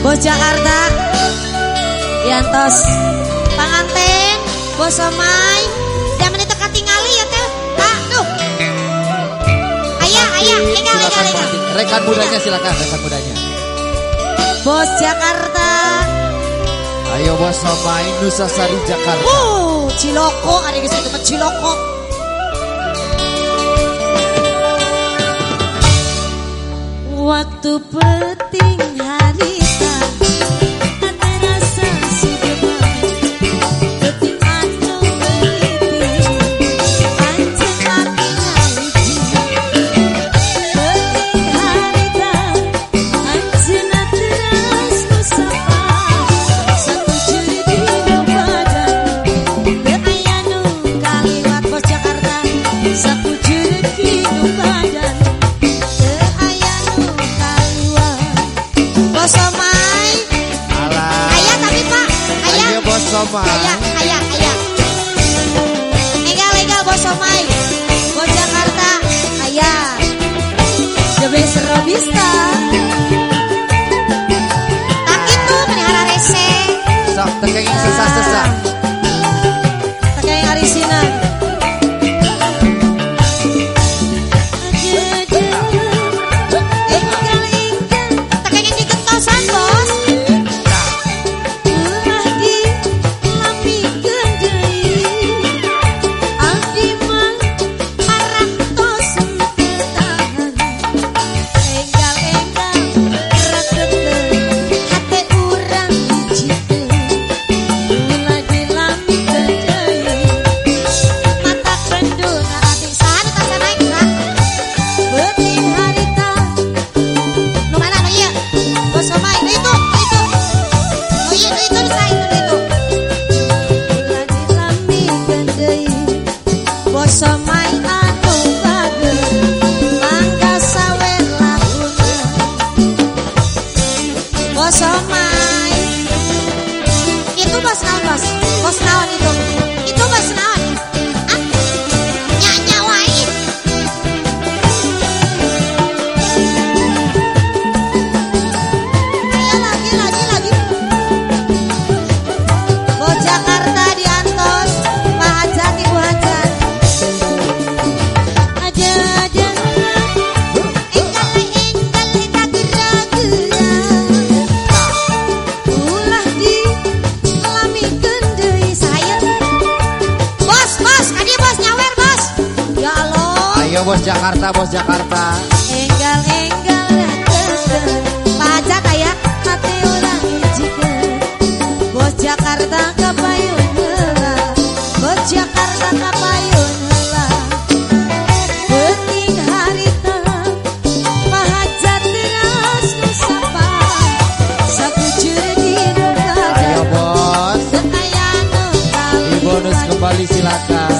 Bos Jakarta Yantos Panganten Bos Somai Jangan itu ketinggali ya teh Pak tuh. Ayah ayah Lega lega lega Rekan mudanya silakan rekan mudanya. Bos Jakarta Ayo bos Somai Nusa Sari Jakarta. Uh Ciloko ada di situ Ciloko. Waktu penting hari Ayah, ayah, ayah. Legal bos somai. Bos Jakarta, ayah. The best robista. Tak itu melihara rese. Sok, tekengin Ayo bos Jakarta, bos Jakarta. Enggal-enggal ya, pajak ayah hati orang jika bos Jakarta kapayun hela, bos Jakarta kapayun hela. Penting harita pahajat teras nusapa satu di negara. Ayo bos. Setayano kami. Bonus kembali silakan.